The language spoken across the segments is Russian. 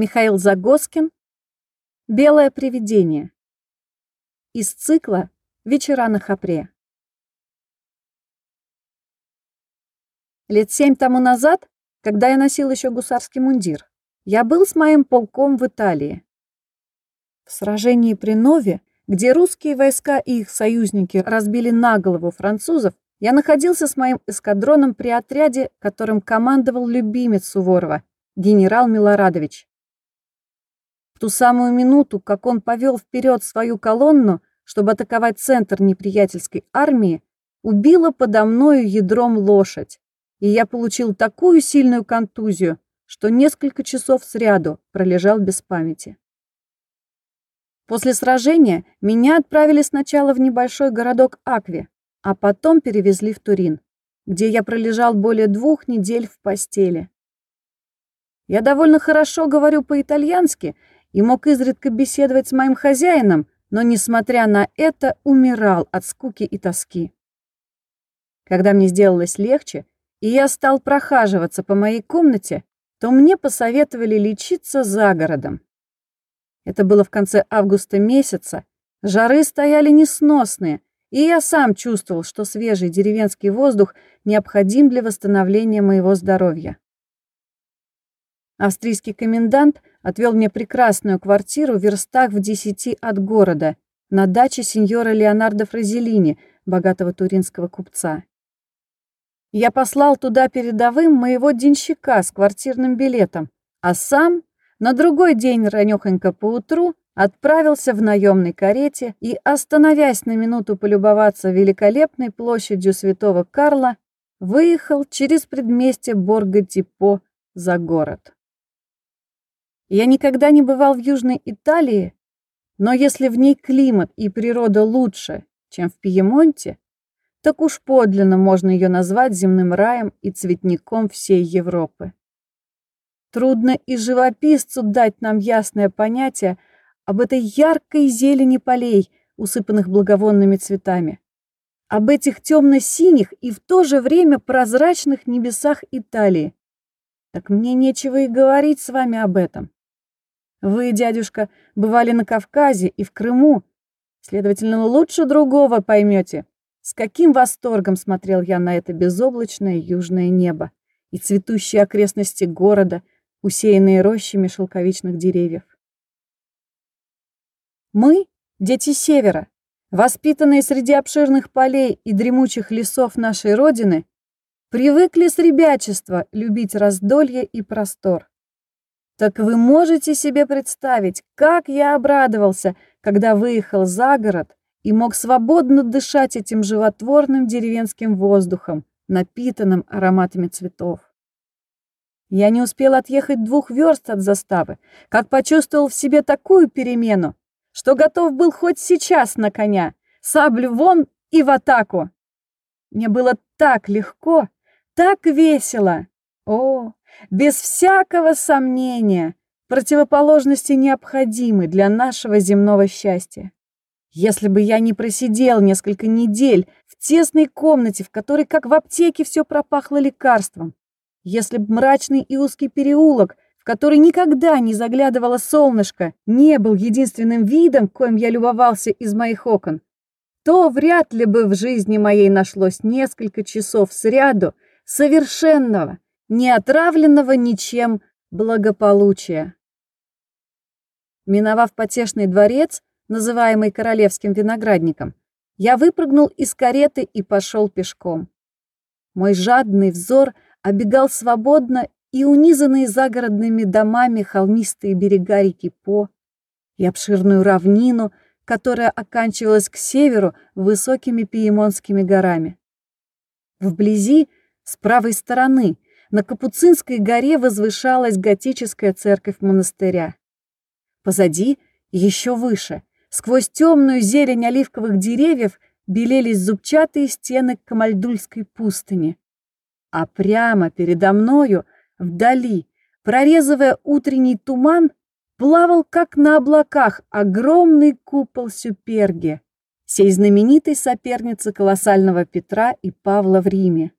Михаил Загоскин. Белое привидение. Из цикла «Вечера на Хапре». Лет семь тому назад, когда я носил еще гусарский мундир, я был с моим полком в Италии. В сражении при Нове, где русские войска и их союзники разбили на голову французов, я находился с моим эскадроном при отряде, которым командовал любимец Суворова, генерал Милорадович. В ту самую минуту, как он повел вперед свою колонну, чтобы атаковать центр неприятельской армии, убила подо мною ядром лошадь и я получил такую сильную контузию, что несколько часов сряду пролежал без памяти. После сражения меня отправили сначала в небольшой городок Акви, а потом перевезли в Турин, где я пролежал более двух недель в постели. Я довольно хорошо говорю по-итальянски и мог изредка беседовать с моим хозяином, но, несмотря на это, умирал от скуки и тоски. Когда мне сделалось легче, и я стал прохаживаться по моей комнате, то мне посоветовали лечиться за городом. Это было в конце августа месяца, жары стояли несносные, и я сам чувствовал, что свежий деревенский воздух необходим для восстановления моего здоровья. Австрийский комендант отвел мне прекрасную квартиру в верстах в десяти от города, на даче сеньора Леонардо Фразелини, богатого туринского купца. Я послал туда передовым моего денщика с квартирным билетом, а сам на другой день ранёхонько поутру отправился в наемной карете и, остановясь на минуту полюбоваться великолепной площадью Святого Карла, выехал через предместье Борго-Типо за город. Я никогда не бывал в Южной Италии, но если в ней климат и природа лучше, чем в Пьемонте, так уж подлинно можно ее назвать земным раем и цветником всей Европы. Трудно и живописцу дать нам ясное понятие об этой яркой зелени полей, усыпанных благовонными цветами, об этих темно-синих и в то же время прозрачных небесах Италии. Так мне нечего и говорить с вами об этом. Вы, дядюшка, бывали на Кавказе и в Крыму, следовательно, лучше другого поймете, с каким восторгом смотрел я на это безоблачное южное небо и цветущие окрестности города, усеянные рощами шелковичных деревьев. Мы, дети Севера, воспитанные среди обширных полей и дремучих лесов нашей Родины, привыкли с ребячества любить раздолье и простор. Так вы можете себе представить, как я обрадовался, когда выехал за город и мог свободно дышать этим животворным деревенским воздухом, напитанным ароматами цветов. Я не успел отъехать двух верст от заставы, как почувствовал в себе такую перемену, что готов был хоть сейчас на коня, саблю вон и в атаку. Мне было так легко, так весело. О, без всякого сомнения, противоположности необходимы для нашего земного счастья. Если бы я не просидел несколько недель в тесной комнате, в которой, как в аптеке, все пропахло лекарством, если бы мрачный и узкий переулок, в который никогда не заглядывало солнышко, не был единственным видом, коим я любовался из моих окон, то вряд ли бы в жизни моей нашлось несколько часов сряду совершенного, не отравленного ничем благополучия. Миновав потешный дворец, называемый королевским виноградником, я выпрыгнул из кареты и пошел пешком. Мой жадный взор обегал свободно и унизанные загородными домами холмистые берега реки По и обширную равнину, которая оканчивалась к северу высокими пиемонскими горами. Вблизи, с правой стороны, на Капуцинской горе возвышалась готическая церковь монастыря. Позади, еще выше, Сквозь темную зелень оливковых деревьев белелись зубчатые стены Камальдульской пустыни. А прямо передо мною, вдали, прорезывая утренний туман, плавал, как на облаках, огромный купол Сюперги, сей знаменитой соперницы колоссального Петра и Павла в Риме.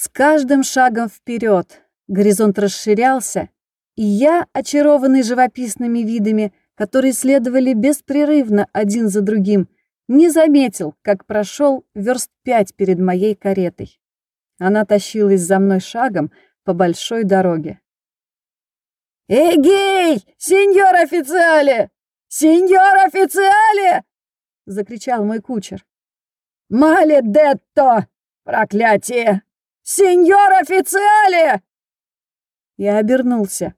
С каждым шагом вперед горизонт расширялся, И я, очарованный живописными видами, которые следовали беспрерывно один за другим, не заметил, как прошел верст пять перед моей каретой. Она тащилась за мной шагом по большой дороге. «Эгей, сеньор официале! Сеньор официале!» — закричал мой кучер. «Маледетто! Проклятие! Сеньор официале!» Я обернулся.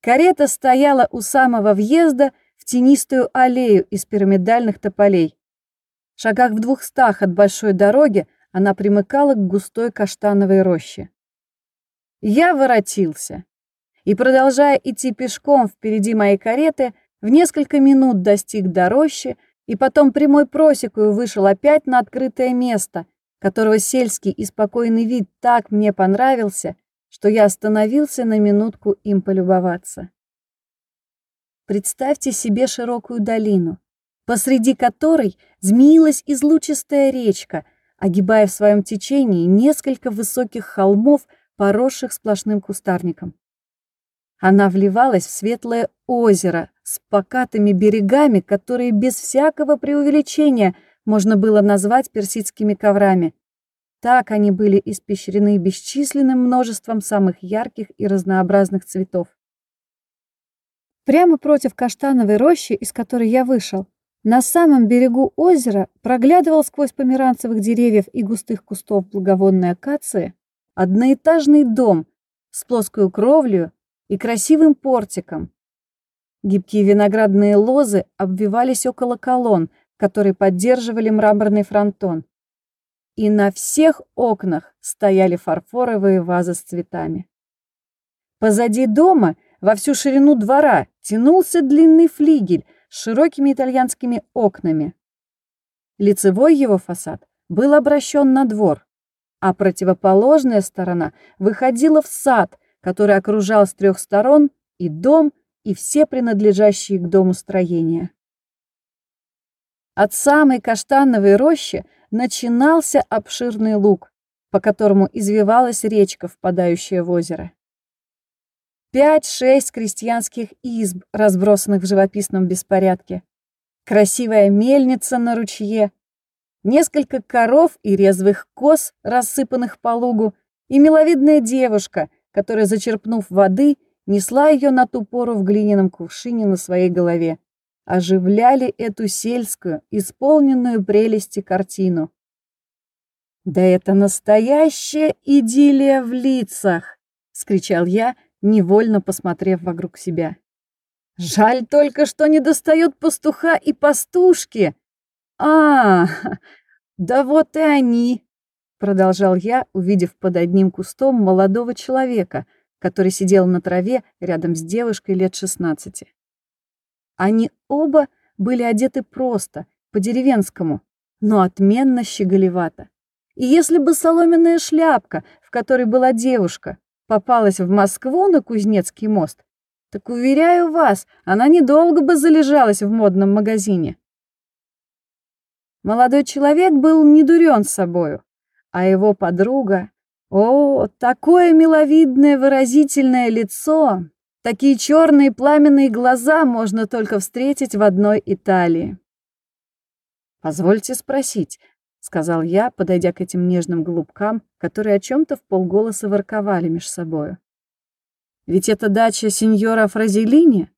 Карета стояла у самого въезда в тенистую аллею из пирамидальных тополей. В шагах в двухстах от большой дороги она примыкала к густой каштановой роще. Я воротился и, продолжая идти пешком впереди моей кареты, в несколько минут достиг до рощи и потом прямой просекою вышел опять на открытое место, которого сельский и спокойный вид так мне понравился, что я остановился на минутку им полюбоваться. Представьте себе широкую долину, посреди которой змеилась излучистая речка, огибая в своем течении несколько высоких холмов, поросших сплошным кустарником. Она вливалась в светлое озеро с покатыми берегами, которые без всякого преувеличения можно было назвать персидскими коврами, так они были испещрены бесчисленным множеством самых ярких и разнообразных цветов. Прямо против каштановой рощи, из которой я вышел, на самом берегу озера проглядывал сквозь померанцевых деревьев и густых кустов благовонной акации одноэтажный дом с плоской кровлей и красивым портиком. Гибкие виноградные лозы обвивались около колонн, которые поддерживали мраморный фронтон и на всех окнах стояли фарфоровые вазы с цветами. Позади дома, во всю ширину двора, тянулся длинный флигель с широкими итальянскими окнами. Лицевой его фасад был обращен на двор, а противоположная сторона выходила в сад, который окружал с трех сторон и дом, и все принадлежащие к дому строения. От самой каштановой рощи начинался обширный луг, по которому извивалась речка, впадающая в озеро. Пять-шесть крестьянских изб, разбросанных в живописном беспорядке, красивая мельница на ручье, несколько коров и резвых коз, рассыпанных по лугу, и миловидная девушка, которая, зачерпнув воды, несла ее на ту пору в глиняном кувшине на своей голове оживляли эту сельскую, исполненную прелести картину. «Да это настоящая идиллия в лицах!» — скричал я, невольно посмотрев вокруг себя. «Жаль только, что не достают пастуха и пастушки!» «А, да вот и они!» — продолжал я, увидев под одним кустом молодого человека, который сидел на траве рядом с девушкой лет шестнадцати. Они оба были одеты просто, по-деревенскому, но отменно щеголевато. И если бы соломенная шляпка, в которой была девушка, попалась в Москву на Кузнецкий мост, так, уверяю вас, она недолго бы залежалась в модном магазине. Молодой человек был не дурен собою, а его подруга... О, такое миловидное выразительное лицо! Такие черные пламенные глаза можно только встретить в одной Италии. «Позвольте спросить», — сказал я, подойдя к этим нежным голубкам, которые о чем-то в полголоса ворковали меж собою. «Ведь это дача сеньора Фразелини?»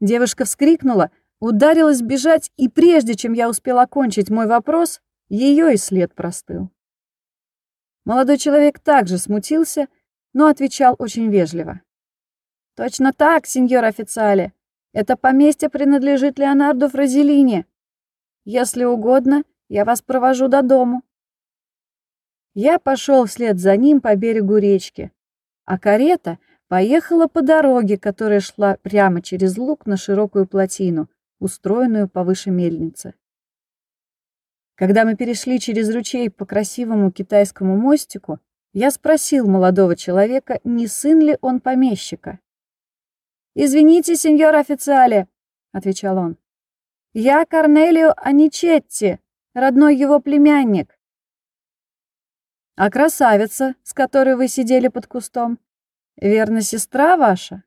Девушка вскрикнула, ударилась бежать, и прежде чем я успел окончить мой вопрос, ее и след простыл. Молодой человек также смутился, но отвечал очень вежливо. Точно так, сеньор официале. Это поместье принадлежит Леонарду Фразелине. Если угодно, я вас провожу до дому. Я пошел вслед за ним по берегу речки, а карета поехала по дороге, которая шла прямо через луг на широкую плотину, устроенную повыше мельницы. Когда мы перешли через ручей по красивому китайскому мостику, я спросил молодого человека, не сын ли он помещика. «Извините, сеньор официале», — отвечал он. «Я Корнелио Аничетти, родной его племянник». «А красавица, с которой вы сидели под кустом?» Верно, сестра ваша?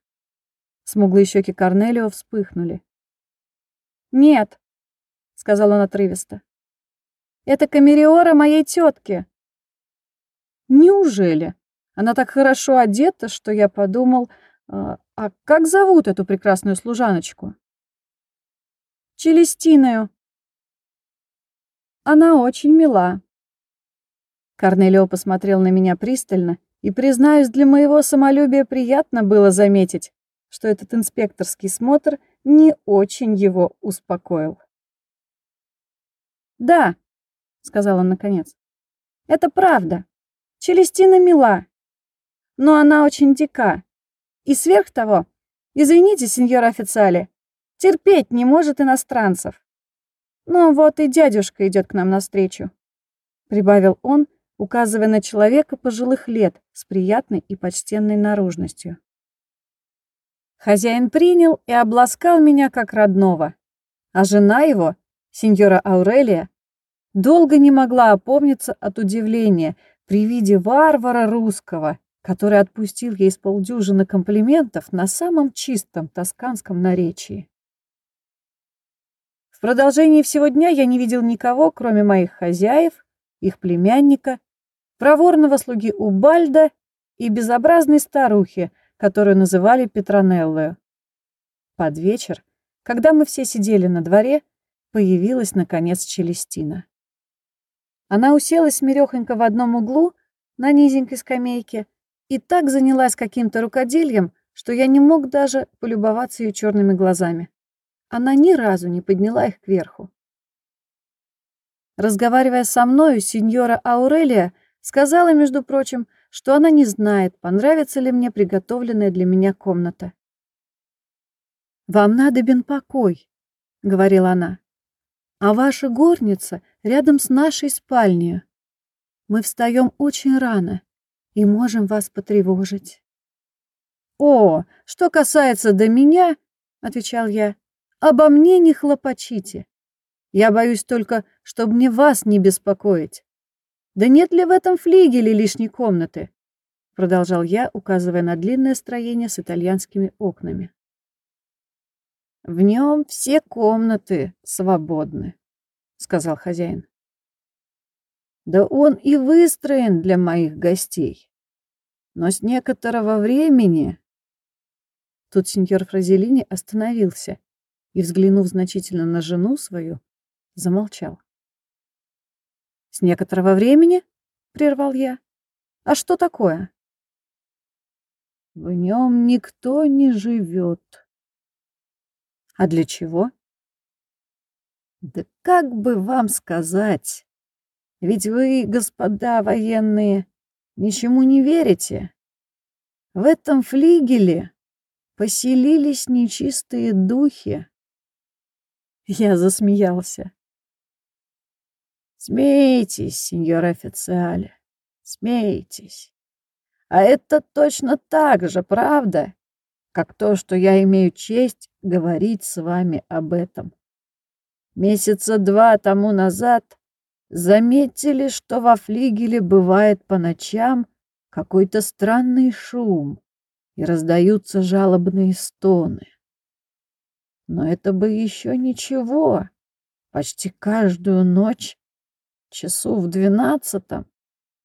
Смуглые щеки Корнелио вспыхнули. Нет, сказал он отрывисто. Это камериора моей тетки. Неужели? Она так хорошо одета, что я подумал, а, а как зовут эту прекрасную служаночку? Челестиною. Она очень мила. Корнелио посмотрел на меня пристально, и, признаюсь, для моего самолюбия приятно было заметить, что этот инспекторский смотр не очень его успокоил. «Да», — сказал он наконец, — «это правда. Челестина мила, но она очень дика. И сверх того, извините, сеньор официале, терпеть не может иностранцев. Ну вот и дядюшка идет к нам навстречу», — прибавил он, указывая на человека пожилых лет с приятной и почтенной наружностью. Хозяин принял и обласкал меня как родного, а жена его, сеньора Аурелия, долго не могла опомниться от удивления при виде варвара русского, который отпустил ей с полдюжины комплиментов на самом чистом тосканском наречии. В продолжении всего дня я не видел никого, кроме моих хозяев, их племянника, проворного слуги Убальда и безобразной старухи, которую называли Петронеллою. Под вечер, когда мы все сидели на дворе, появилась, наконец, Челестина. Она уселась смирёхонько в одном углу на низенькой скамейке и так занялась каким-то рукодельем, что я не мог даже полюбоваться ее черными глазами. Она ни разу не подняла их кверху. Разговаривая со мною, сеньора Аурелия сказала, между прочим, что она не знает, понравится ли мне приготовленная для меня комната. «Вам надобен покой», — говорила она, — «а ваша горница рядом с нашей спальней. Мы встаем очень рано и можем вас потревожить». «О, что касается до меня», — отвечал я, — «обо мне не хлопочите. Я боюсь только, чтобы мне вас не беспокоить. Да нет ли в этом флигеле лишней комнаты? Продолжал я, указывая на длинное строение с итальянскими окнами. В нем все комнаты свободны, сказал хозяин. Да он и выстроен для моих гостей. Но с некоторого времени... Тут сеньор Фразелини остановился и, взглянув значительно на жену свою, замолчал. «С некоторого времени?» — прервал я. «А что такое?» «В нем никто не живет». «А для чего?» «Да как бы вам сказать? Ведь вы, господа военные, ничему не верите. В этом флигеле поселились нечистые духи». Я засмеялся. Смейтесь, сеньор официале, смейтесь. А это точно так же, правда, как то, что я имею честь говорить с вами об этом. Месяца два тому назад заметили, что во флигеле бывает по ночам какой-то странный шум и раздаются жалобные стоны. Но это бы еще ничего. Почти каждую ночь часу в двенадцатом,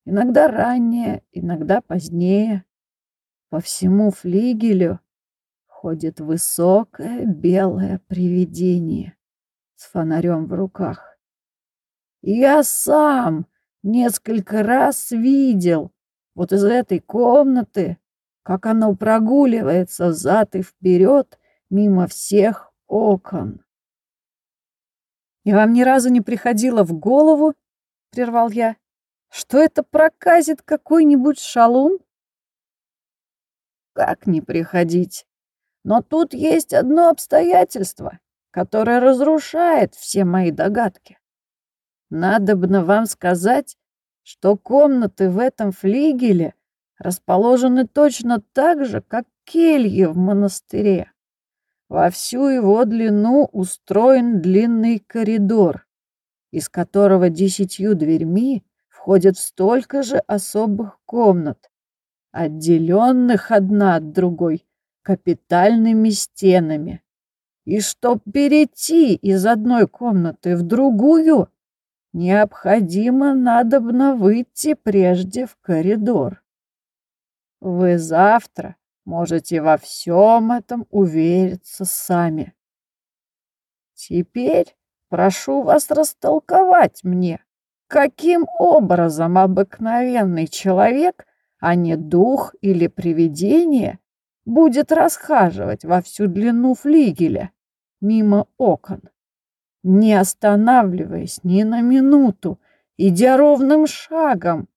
иногда ранее, иногда позднее. По всему флигелю ходит высокое белое привидение с фонарем в руках. Я сам несколько раз видел вот из этой комнаты, как оно прогуливается взад и вперед мимо всех окон. И вам ни разу не приходило в голову, — прервал я. «Что это проказит какой-нибудь шалун?» «Как не приходить? Но тут есть одно обстоятельство, которое разрушает все мои догадки. Надобно вам сказать, что комнаты в этом флигеле расположены точно так же, как кельи в монастыре. Во всю его длину устроен длинный коридор, из которого десятью дверьми входят столько же особых комнат, отделенных одна от другой капитальными стенами. И чтоб перейти из одной комнаты в другую, необходимо надобно выйти прежде в коридор. Вы завтра можете во всем этом увериться сами. Теперь прошу вас растолковать мне, каким образом обыкновенный человек, а не дух или привидение, будет расхаживать во всю длину флигеля мимо окон, не останавливаясь ни на минуту, идя ровным шагом,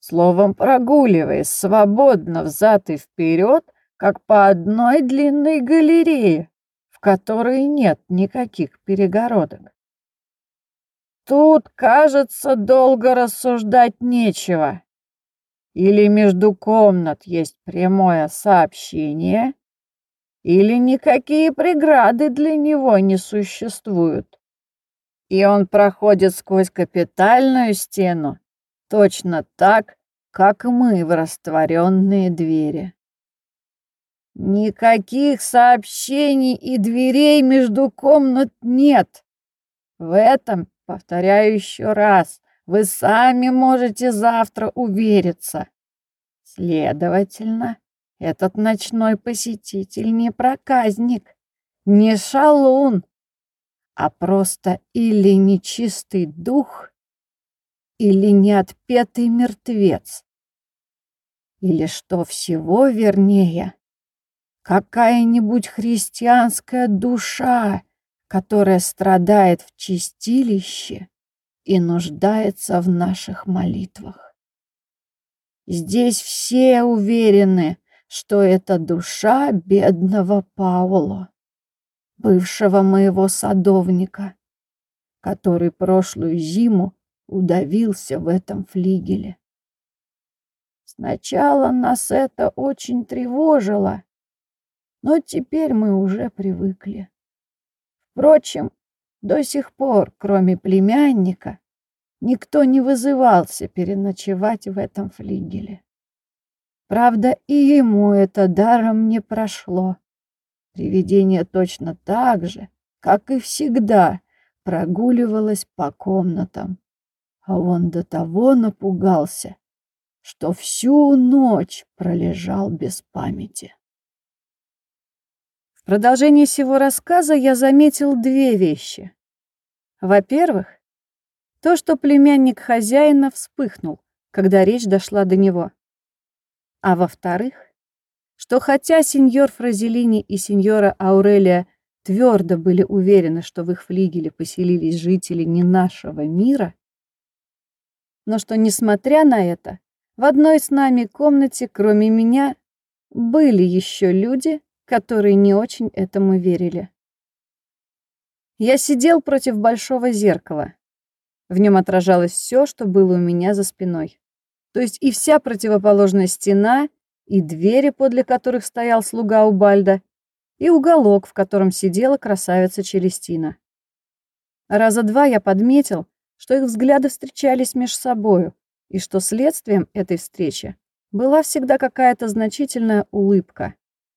словом прогуливаясь свободно взад и вперед, как по одной длинной галерее, которой нет никаких перегородок. Тут, кажется, долго рассуждать нечего. Или между комнат есть прямое сообщение, или никакие преграды для него не существуют. И он проходит сквозь капитальную стену точно так, как мы в растворенные двери. Никаких сообщений и дверей между комнат нет. В этом, повторяю еще раз, вы сами можете завтра увериться. Следовательно, этот ночной посетитель не проказник, не шалун, а просто или нечистый дух, или неотпетый мертвец, или, что всего вернее, какая-нибудь христианская душа, которая страдает в чистилище и нуждается в наших молитвах. Здесь все уверены, что это душа бедного Паула, бывшего моего садовника, который прошлую зиму удавился в этом флигеле. Сначала нас это очень тревожило, но теперь мы уже привыкли. Впрочем, до сих пор, кроме племянника, никто не вызывался переночевать в этом флигеле. Правда, и ему это даром не прошло. Привидение точно так же, как и всегда, прогуливалось по комнатам, а он до того напугался, что всю ночь пролежал без памяти. В продолжении всего рассказа я заметил две вещи. Во-первых, то, что племянник хозяина вспыхнул, когда речь дошла до него. А во-вторых, что хотя сеньор Фразелини и сеньора Аурелия твердо были уверены, что в их флигеле поселились жители не нашего мира, но что, несмотря на это, в одной с нами комнате, кроме меня, были еще люди, которые не очень этому верили. Я сидел против большого зеркала. В нем отражалось все, что было у меня за спиной. То есть и вся противоположная стена, и двери, подле которых стоял слуга Убальда, и уголок, в котором сидела красавица Челестина. Раза два я подметил, что их взгляды встречались между собою, и что следствием этой встречи была всегда какая-то значительная улыбка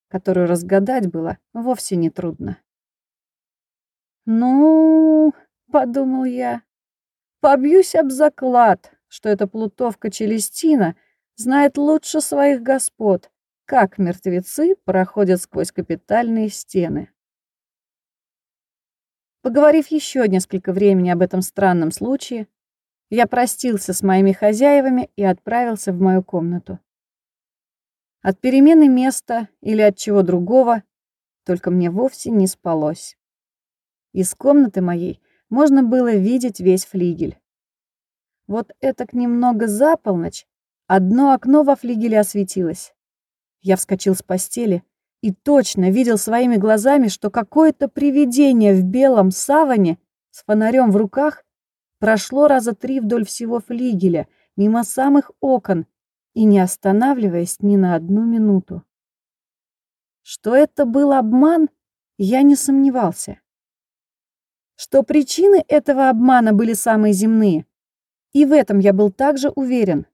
которую разгадать было вовсе не трудно. «Ну, — подумал я, — побьюсь об заклад, что эта плутовка Челестина знает лучше своих господ, как мертвецы проходят сквозь капитальные стены. Поговорив еще несколько времени об этом странном случае, я простился с моими хозяевами и отправился в мою комнату. От перемены места или от чего другого, только мне вовсе не спалось. Из комнаты моей можно было видеть весь флигель. Вот это к немного за полночь одно окно во флигеле осветилось. Я вскочил с постели и точно видел своими глазами, что какое-то привидение в белом саване с фонарем в руках прошло раза три вдоль всего флигеля, мимо самых окон, и не останавливаясь ни на одну минуту. Что это был обман, я не сомневался. Что причины этого обмана были самые земные, и в этом я был также уверен.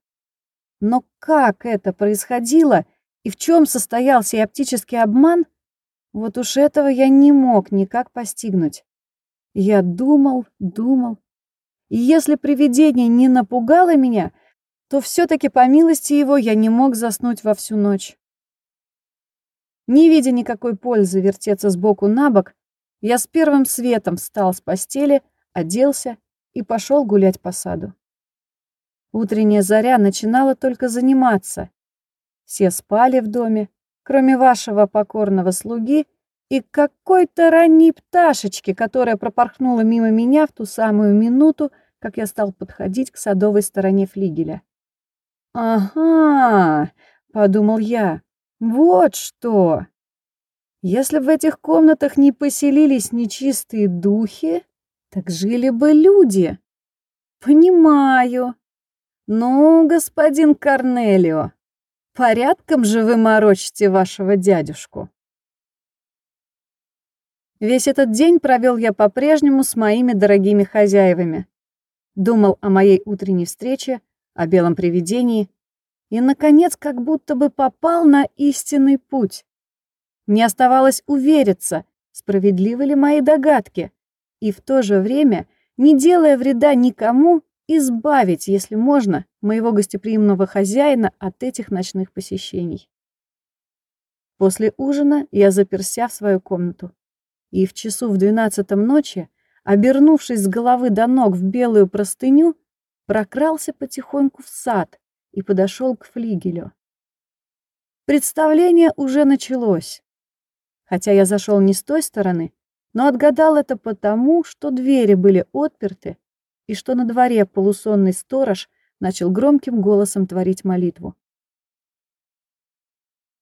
Но как это происходило и в чем состоялся и оптический обман, вот уж этого я не мог никак постигнуть. Я думал, думал. И если привидение не напугало меня, то все-таки по милости его я не мог заснуть во всю ночь. Не видя никакой пользы вертеться сбоку на бок, я с первым светом встал с постели, оделся и пошел гулять по саду. Утренняя заря начинала только заниматься. Все спали в доме, кроме вашего покорного слуги и какой-то ранней пташечки, которая пропорхнула мимо меня в ту самую минуту, как я стал подходить к садовой стороне флигеля. «Ага», — подумал я, — «вот что! Если в этих комнатах не поселились нечистые духи, так жили бы люди. Понимаю. Ну, господин Корнелио, порядком же вы морочите вашего дядюшку. Весь этот день провел я по-прежнему с моими дорогими хозяевами. Думал о моей утренней встрече, о белом привидении и, наконец, как будто бы попал на истинный путь. Мне оставалось увериться, справедливы ли мои догадки, и в то же время, не делая вреда никому, избавить, если можно, моего гостеприимного хозяина от этих ночных посещений. После ужина я заперся в свою комнату, и в часу в двенадцатом ночи, обернувшись с головы до ног в белую простыню, прокрался потихоньку в сад и подошел к флигелю. Представление уже началось хотя я зашел не с той стороны, но отгадал это потому, что двери были отперты и что на дворе полусонный сторож начал громким голосом творить молитву.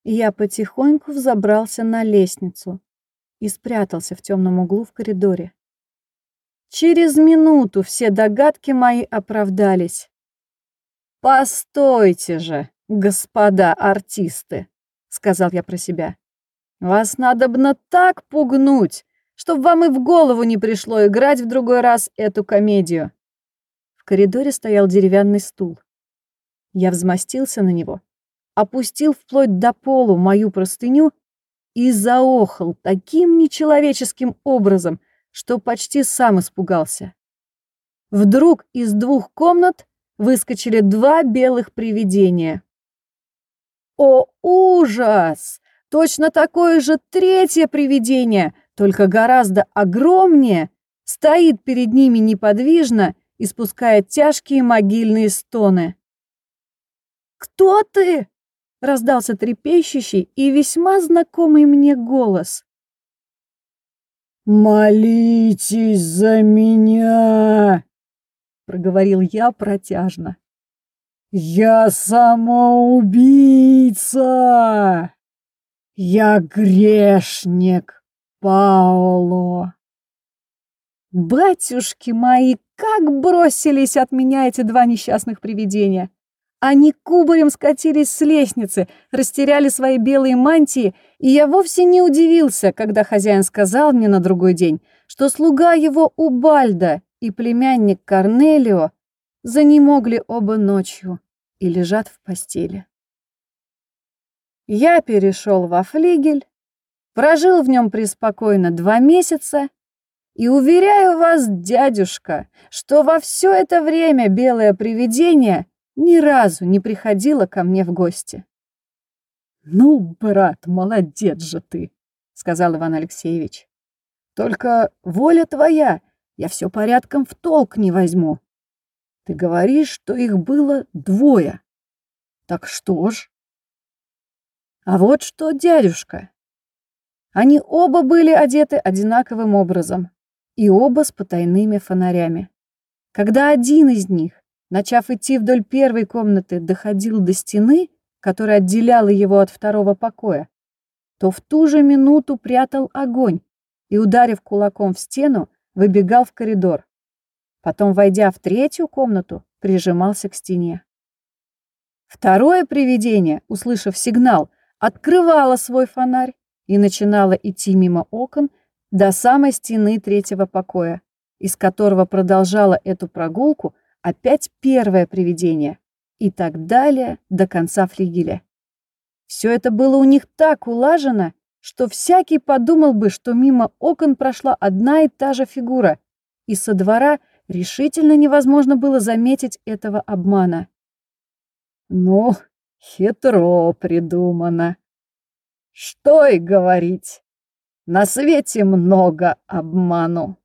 Я потихоньку взобрался на лестницу и спрятался в темном углу в коридоре. Через минуту все догадки мои оправдались. «Постойте же, господа артисты!» — сказал я про себя. Вас надобно так пугнуть, чтобы вам и в голову не пришло играть в другой раз эту комедию. В коридоре стоял деревянный стул. Я взмостился на него, опустил вплоть до полу мою простыню и заохал таким нечеловеческим образом, что почти сам испугался. Вдруг из двух комнат выскочили два белых привидения. О, ужас! Точно такое же третье привидение, только гораздо огромнее, стоит перед ними неподвижно, испуская тяжкие могильные стоны. «Кто ты?» — раздался трепещущий и весьма знакомый мне голос. «Молитесь за меня!» — проговорил я протяжно. «Я самоубийца!» Я грешник, Пауло. Батюшки мои, как бросились от меня эти два несчастных привидения. Они кубарем скатились с лестницы, растеряли свои белые мантии, и я вовсе не удивился, когда хозяин сказал мне на другой день, что слуга его Убальда и племянник Корнелио занемогли оба ночью и лежат в постели. Я перешел во флигель, прожил в нем преспокойно два месяца и уверяю вас, дядюшка, что во все это время белое привидение ни разу не приходило ко мне в гости. «Ну, брат, молодец же ты», — сказал Иван Алексеевич. «Только воля твоя, я все порядком в толк не возьму. Ты говоришь, что их было двое. Так что ж?» А вот что, дядюшка. Они оба были одеты одинаковым образом, и оба с потайными фонарями. Когда один из них, начав идти вдоль первой комнаты, доходил до стены, которая отделяла его от второго покоя, то в ту же минуту прятал огонь и, ударив кулаком в стену, выбегал в коридор. Потом, войдя в третью комнату, прижимался к стене. Второе привидение, услышав сигнал, открывала свой фонарь и начинала идти мимо окон до самой стены третьего покоя, из которого продолжала эту прогулку опять первое привидение, и так далее до конца флигеля. Все это было у них так улажено, что всякий подумал бы, что мимо окон прошла одна и та же фигура, и со двора решительно невозможно было заметить этого обмана. Ну, хитро придумано. Что и говорить. На свете много обману.